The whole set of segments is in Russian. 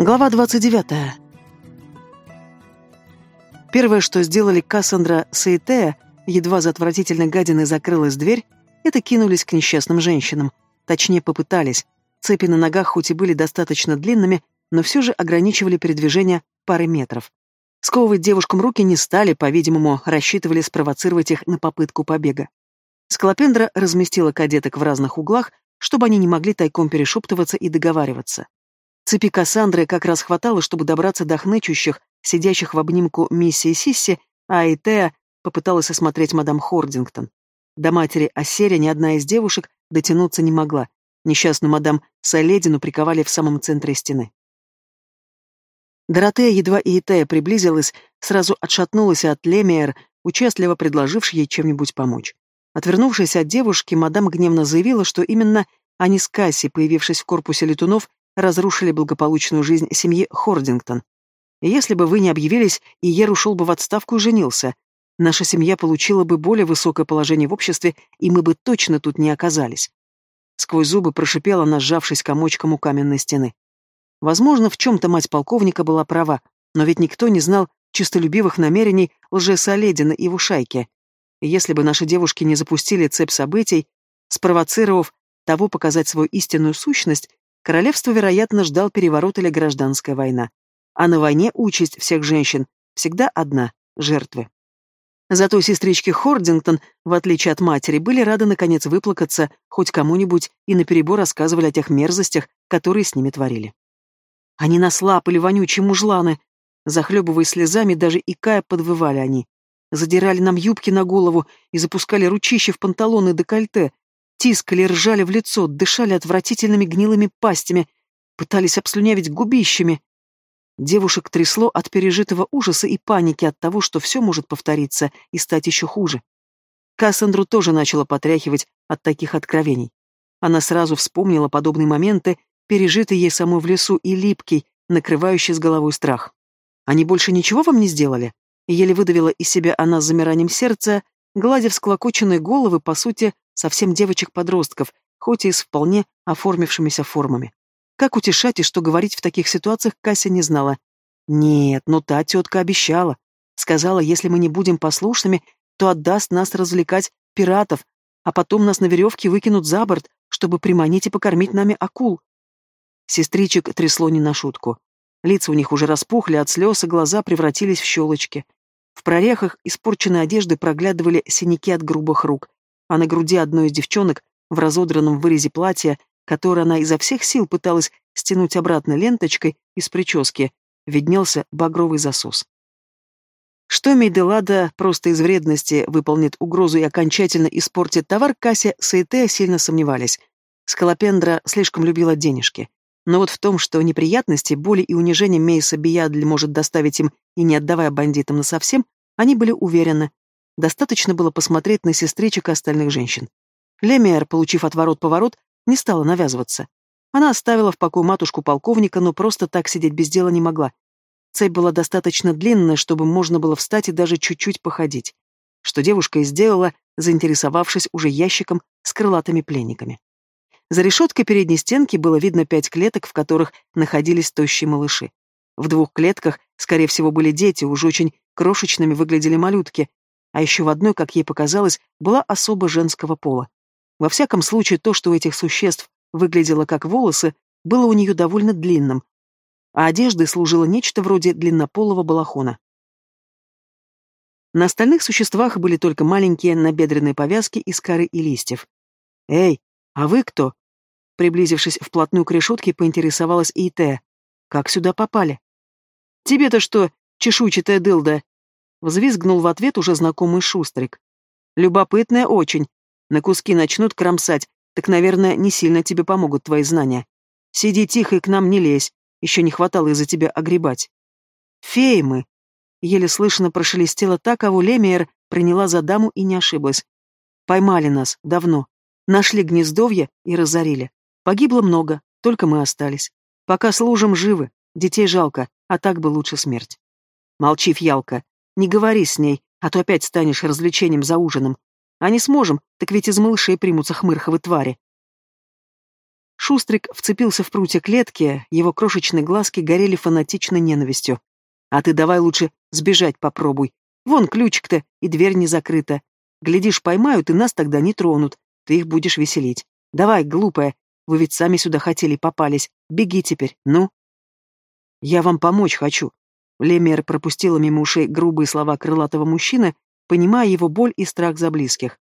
Глава 29. Первое, что сделали Кассандра с Эйтея, едва за отвратительной гадиной закрылась дверь, это кинулись к несчастным женщинам. Точнее, попытались. Цепи на ногах хоть и были достаточно длинными, но все же ограничивали передвижение пары метров. Сковывать девушкам руки не стали, по-видимому, рассчитывали спровоцировать их на попытку побега. Скалопендра разместила кадеток в разных углах, чтобы они не могли тайком перешептываться и договариваться. Цепи Кассандры как раз хватало, чтобы добраться до хнычущих, сидящих в обнимку миссии Сисси, а Айтея попыталась осмотреть мадам Хордингтон. До матери Осеря ни одна из девушек дотянуться не могла. Несчастную мадам Соледину приковали в самом центре стены. Доротея, едва и Итея приблизилась, сразу отшатнулась от Лемиер, участливо предложившей ей чем-нибудь помочь. Отвернувшись от девушки, мадам гневно заявила, что именно они с Касси, появившись в корпусе летунов, разрушили благополучную жизнь семьи Хордингтон. И если бы вы не объявились, Иер ушел бы в отставку и женился. Наша семья получила бы более высокое положение в обществе, и мы бы точно тут не оказались. Сквозь зубы прошипела она, сжавшись комочком у каменной стены. Возможно, в чем-то мать полковника была права, но ведь никто не знал чистолюбивых намерений лжесоледина и Вушайки. И если бы наши девушки не запустили цепь событий, спровоцировав того показать свою истинную сущность, Королевство, вероятно, ждал переворот или гражданская война. А на войне участь всех женщин всегда одна — жертвы. Зато сестрички Хордингтон, в отличие от матери, были рады наконец выплакаться хоть кому-нибудь и наперебор рассказывали о тех мерзостях, которые с ними творили. Они нас вонючие мужланы. Захлебываясь слезами, даже икая подвывали они. Задирали нам юбки на голову и запускали ручища в панталоны декольте, тискали, ржали в лицо, дышали отвратительными гнилыми пастями, пытались обслюнявить губищами. Девушек трясло от пережитого ужаса и паники от того, что все может повториться и стать еще хуже. Кассандру тоже начала потряхивать от таких откровений. Она сразу вспомнила подобные моменты, пережитые ей самой в лесу и липкий, накрывающий с головой страх. «Они больше ничего вам не сделали?» Еле выдавила из себя она с замиранием сердца, гладя всклокоченные головы, по сути, совсем девочек-подростков, хоть и с вполне оформившимися формами. Как утешать и что говорить в таких ситуациях, Кася не знала. Нет, но та тетка обещала. Сказала, если мы не будем послушными, то отдаст нас развлекать пиратов, а потом нас на веревке выкинут за борт, чтобы приманить и покормить нами акул. Сестричек трясло не на шутку. Лица у них уже распухли от слез, и глаза превратились в щелочки. В прорехах испорченной одежды проглядывали синяки от грубых рук, а на груди одной из девчонок, в разодранном вырезе платья, которое она изо всех сил пыталась стянуть обратно ленточкой из прически, виднелся багровый засос. Что Мейделада просто из вредности выполнит угрозу и окончательно испортит товар, Кася с Эйтея сильно сомневались. Скалопендра слишком любила денежки. Но вот в том, что неприятности, боли и унижения Мейса Биядль может доставить им и не отдавая бандитам насовсем, они были уверены, Достаточно было посмотреть на сестричек и остальных женщин. Лемиер, получив отворот-поворот, не стала навязываться. Она оставила в покое матушку полковника, но просто так сидеть без дела не могла. Цепь была достаточно длинная, чтобы можно было встать и даже чуть-чуть походить. Что девушка и сделала, заинтересовавшись уже ящиком с крылатыми пленниками. За решеткой передней стенки было видно пять клеток, в которых находились тощие малыши. В двух клетках, скорее всего, были дети, уже очень крошечными выглядели малютки, а еще в одной, как ей показалось, была особо женского пола. Во всяком случае, то, что у этих существ выглядело как волосы, было у нее довольно длинным, а одеждой служило нечто вроде длиннополого балахона. На остальных существах были только маленькие набедренные повязки из коры и листьев. «Эй, а вы кто?» Приблизившись вплотную к решетке, поинтересовалась Ите. «Как сюда попали?» «Тебе-то что, чешуйчатая дылда?» Взвизгнул в ответ уже знакомый шустрик. «Любопытная очень. На куски начнут кромсать, так, наверное, не сильно тебе помогут твои знания. Сиди тихо и к нам не лезь, еще не хватало из-за тебя огребать». «Феи мы!» Еле слышно прошелестело так, а Лемиер приняла за даму и не ошиблась. «Поймали нас, давно. Нашли гнездовье и разорили. Погибло много, только мы остались. Пока служим, живы, детей жалко, а так бы лучше смерть». «Молчи, фьялка, не говори с ней, а то опять станешь развлечением за ужином. А не сможем, так ведь из малышей примутся хмырховы твари. Шустрик вцепился в прутья клетки, его крошечные глазки горели фанатичной ненавистью. «А ты давай лучше сбежать попробуй. Вон ключик-то, и дверь не закрыта. Глядишь, поймают, и нас тогда не тронут. Ты их будешь веселить. Давай, глупая, вы ведь сами сюда хотели попались. Беги теперь, ну?» «Я вам помочь хочу». Лемер пропустила мимо ушей грубые слова крылатого мужчины, понимая его боль и страх за близких.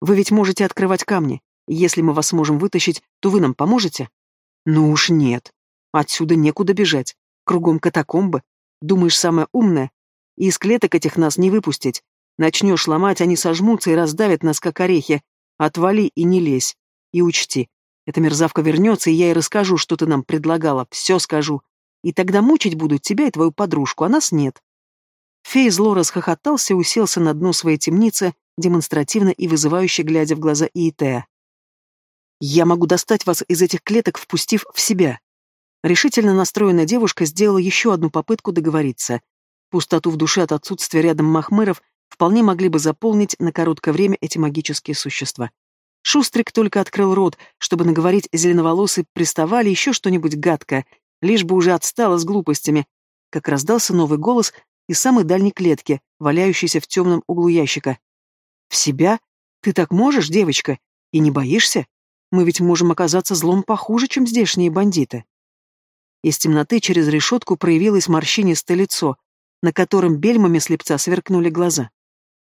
«Вы ведь можете открывать камни. Если мы вас сможем вытащить, то вы нам поможете?» «Ну уж нет. Отсюда некуда бежать. Кругом катакомбы. Думаешь, самое умное? И из клеток этих нас не выпустить. Начнешь ломать, они сожмутся и раздавят нас, как орехи. Отвали и не лезь. И учти, эта мерзавка вернется, и я ей расскажу, что ты нам предлагала. Все скажу. И тогда мучить будут тебя и твою подружку, а нас нет. Фей зло расхохотался и уселся на дно своей темницы, демонстративно и вызывающе глядя в глаза Иетея. «Я могу достать вас из этих клеток, впустив в себя». Решительно настроенная девушка сделала еще одну попытку договориться. Пустоту в душе от отсутствия рядом махмыров вполне могли бы заполнить на короткое время эти магические существа. Шустрик только открыл рот, чтобы наговорить зеленоволосый приставали еще что-нибудь гадкое, лишь бы уже отстала с глупостями, как раздался новый голос из самой дальней клетки, валяющейся в темном углу ящика. «В себя? Ты так можешь, девочка? И не боишься? Мы ведь можем оказаться злом похуже, чем здешние бандиты». Из темноты через решетку проявилось морщинистое лицо, на котором бельмами слепца сверкнули глаза.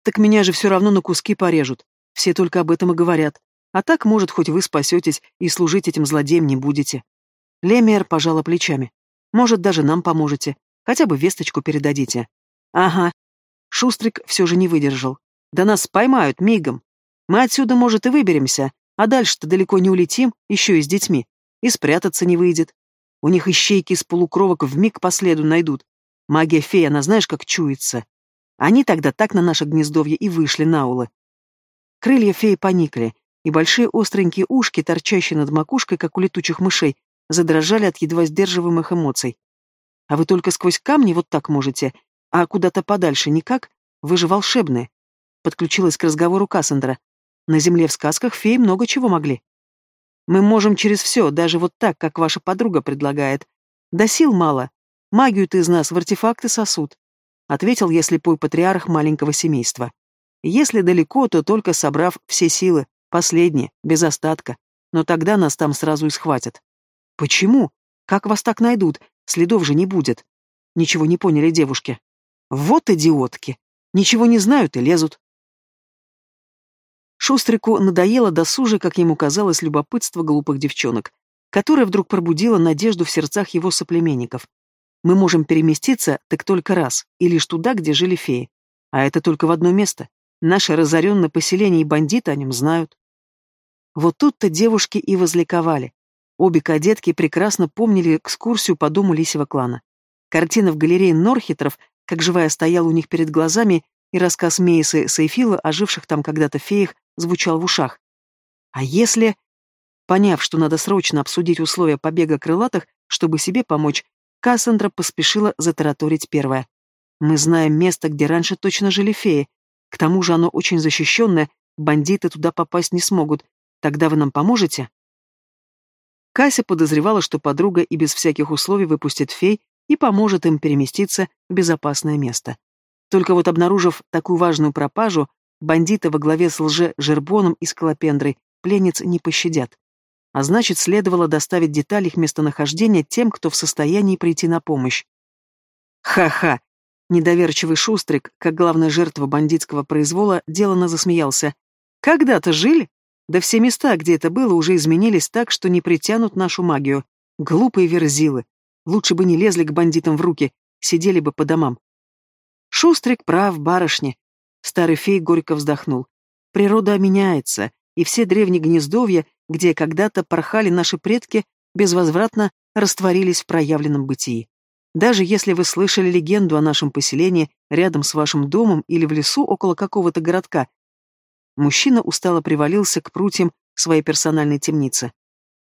Так меня же все равно на куски порежут. Все только об этом и говорят. А так, может, хоть вы спасетесь и служить этим злодеям не будете. Лемер пожала плечами. Может, даже нам поможете. Хотя бы весточку передадите. Ага. Шустрик все же не выдержал. Да нас поймают мигом. Мы отсюда, может, и выберемся, а дальше-то далеко не улетим, еще и с детьми. И спрятаться не выйдет. У них ищейки из полукровок вмиг по следу найдут. Магия фея, она знаешь, как чуется. Они тогда так на наше гнездовье и вышли на улы. Крылья феи поникли, и большие остренькие ушки, торчащие над макушкой, как у летучих мышей, задрожали от едва сдерживаемых эмоций. А вы только сквозь камни вот так можете, а куда-то подальше никак? Вы же волшебные. Подключилась к разговору Кассандра. На земле в сказках феи много чего могли. Мы можем через все, даже вот так, как ваша подруга предлагает. Да сил мало. Магию-то из нас в артефакты сосуд ответил я слепой патриарх маленького семейства. Если далеко, то только собрав все силы, последние, без остатка, но тогда нас там сразу и схватят. Почему? Как вас так найдут? Следов же не будет. Ничего не поняли девушки. Вот идиотки. Ничего не знают и лезут. Шустрику надоело досуже, как ему казалось, любопытство глупых девчонок, которое вдруг пробудило надежду в сердцах его соплеменников. Мы можем переместиться так только раз, и лишь туда, где жили феи. А это только в одно место. Наше разоренное поселение и бандиты о нем знают. Вот тут-то девушки и возликовали. Обе кадетки прекрасно помнили экскурсию по дому лисьего клана. Картина в галерее Норхитров, как живая стояла у них перед глазами, и рассказ Мейсы Сейфила о живших там когда-то феях звучал в ушах. А если... Поняв, что надо срочно обсудить условия побега крылатых, чтобы себе помочь, Кассандра поспешила затараторить первое. «Мы знаем место, где раньше точно жили феи. К тому же оно очень защищенное, бандиты туда попасть не смогут. Тогда вы нам поможете?» Кася подозревала, что подруга и без всяких условий выпустит фей и поможет им переместиться в безопасное место. Только вот обнаружив такую важную пропажу, бандиты во главе с лже-жербоном и скалопендрой пленниц не пощадят а значит, следовало доставить детали их местонахождения тем, кто в состоянии прийти на помощь. Ха-ха! Недоверчивый шустрик, как главная жертва бандитского произвола, делано засмеялся. Когда-то жили? Да все места, где это было, уже изменились так, что не притянут нашу магию. Глупые верзилы. Лучше бы не лезли к бандитам в руки, сидели бы по домам. Шустрик прав, барышни. Старый фей горько вздохнул. Природа меняется, и все древние гнездовья где когда-то порхали наши предки, безвозвратно растворились в проявленном бытии. Даже если вы слышали легенду о нашем поселении рядом с вашим домом или в лесу около какого-то городка, мужчина устало привалился к прутьям своей персональной темницы.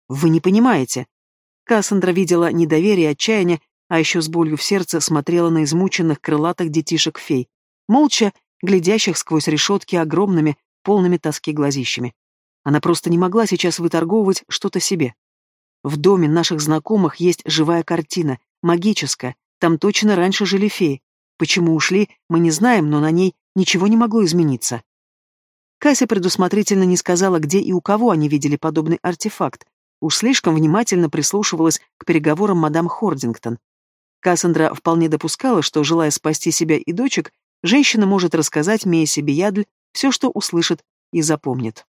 Вы не понимаете. Кассандра видела недоверие отчаяние, а еще с болью в сердце смотрела на измученных крылатых детишек-фей, молча глядящих сквозь решетки огромными, полными тоски глазищами. Она просто не могла сейчас выторговывать что-то себе. В доме наших знакомых есть живая картина, магическая. Там точно раньше жили феи. Почему ушли, мы не знаем, но на ней ничего не могло измениться. Кася предусмотрительно не сказала, где и у кого они видели подобный артефакт. Уж слишком внимательно прислушивалась к переговорам мадам Хордингтон. Кассандра вполне допускала, что, желая спасти себя и дочек, женщина может рассказать Мейсе Биядль все, что услышит и запомнит.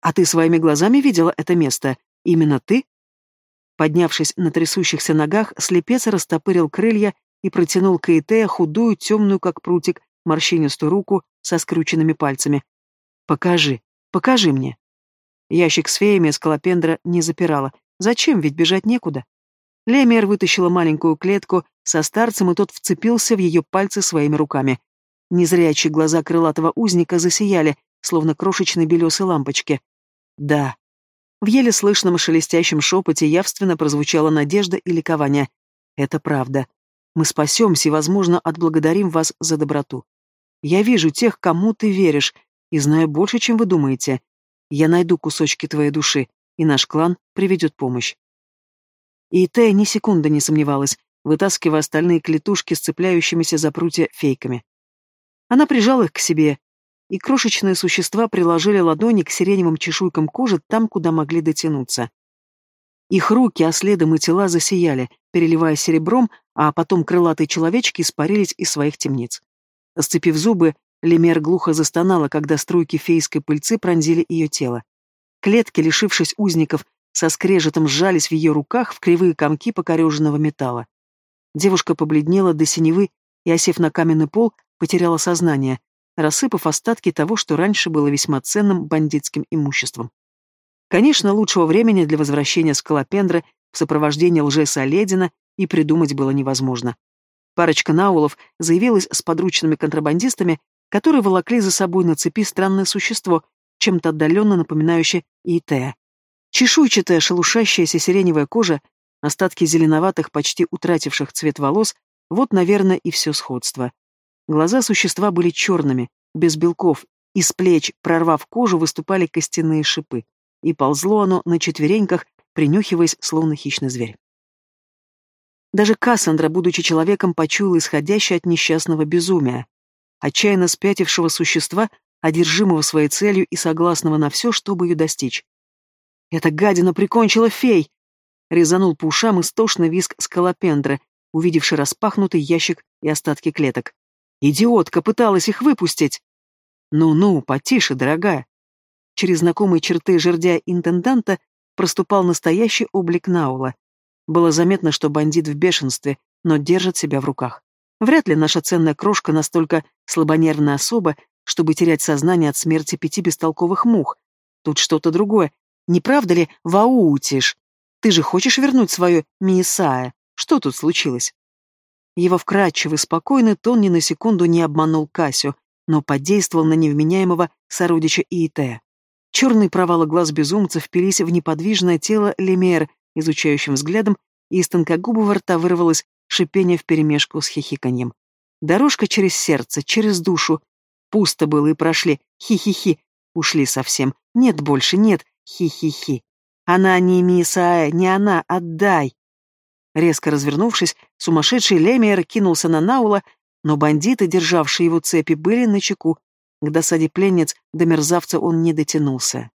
«А ты своими глазами видела это место? Именно ты?» Поднявшись на трясущихся ногах, слепец растопырил крылья и протянул к Эйтея худую, темную, как прутик, морщинистую руку со скрученными пальцами. «Покажи, покажи мне». Ящик с феями скалопендра не запирала. Зачем, ведь бежать некуда. Лемер вытащила маленькую клетку со старцем, и тот вцепился в ее пальцы своими руками. Незрячие глаза крылатого узника засияли, словно крошечные белесые лампочки. «Да». В еле слышном шелестящем шепоте явственно прозвучала надежда и ликование. «Это правда. Мы спасемся и, возможно, отблагодарим вас за доброту. Я вижу тех, кому ты веришь, и знаю больше, чем вы думаете. Я найду кусочки твоей души, и наш клан приведет помощь. И Тея ни секунды не сомневалась, вытаскивая остальные клетушки с цепляющимися за прутья фейками. Она прижала их к себе, и крошечные существа приложили ладони к сиреневым чешуйкам кожи там, куда могли дотянуться. Их руки, а следом и тела засияли, переливая серебром, а потом крылатые человечки испарились из своих темниц. Сцепив зубы, Лемер глухо застонала, когда струйки фейской пыльцы пронзили ее тело. Клетки, лишившись узников, со скрежетом сжались в ее руках в кривые комки покореженного металла. Девушка побледнела до синевы и, осев на каменный пол, потеряла сознание, рассыпав остатки того, что раньше было весьма ценным бандитским имуществом. Конечно, лучшего времени для возвращения Скалопендры в сопровождении лжеса Оледина и придумать было невозможно. Парочка наулов заявилась с подручными контрабандистами которые волокли за собой на цепи странное существо, чем-то отдаленно напоминающее Иетея. Чешуйчатая, шелушащаяся сиреневая кожа, остатки зеленоватых, почти утративших цвет волос, вот, наверное, и все сходство. Глаза существа были черными, без белков, из плеч, прорвав кожу, выступали костяные шипы, и ползло оно на четвереньках, принюхиваясь, словно хищный зверь. Даже Кассандра, будучи человеком, почуяла исходящее от несчастного безумия отчаянно спятившего существа, одержимого своей целью и согласного на все, чтобы ее достичь. «Эта гадина прикончила фей!» Резанул по ушам истошный виск скалопендры, увидевший распахнутый ящик и остатки клеток. «Идиотка пыталась их выпустить!» «Ну-ну, потише, дорогая!» Через знакомые черты жердя интенданта проступал настоящий облик Наула. Было заметно, что бандит в бешенстве, но держит себя в руках. Вряд ли наша ценная крошка настолько слабонервная особа, чтобы терять сознание от смерти пяти бестолковых мух. Тут что-то другое. Не правда ли, Ваутиш? Ты же хочешь вернуть свое Миесая? Что тут случилось? Его вкрадчивый, спокойный тон ни на секунду не обманул Касю, но подействовал на невменяемого сородича Иитея. Черные провалы глаз безумца впились в неподвижное тело Лемер, изучающим взглядом, и из тонкогубого рта вырвалось шипение вперемешку с хихиканьем. Дорожка через сердце, через душу. Пусто было и прошли. Хи-хи-хи. Ушли совсем. Нет больше, нет. Хи-хи-хи. Она не Мисая, не она, отдай. Резко развернувшись, сумасшедший Лемиер кинулся на Наула, но бандиты, державшие его цепи, были на чеку. К досаде пленниц до мерзавца он не дотянулся.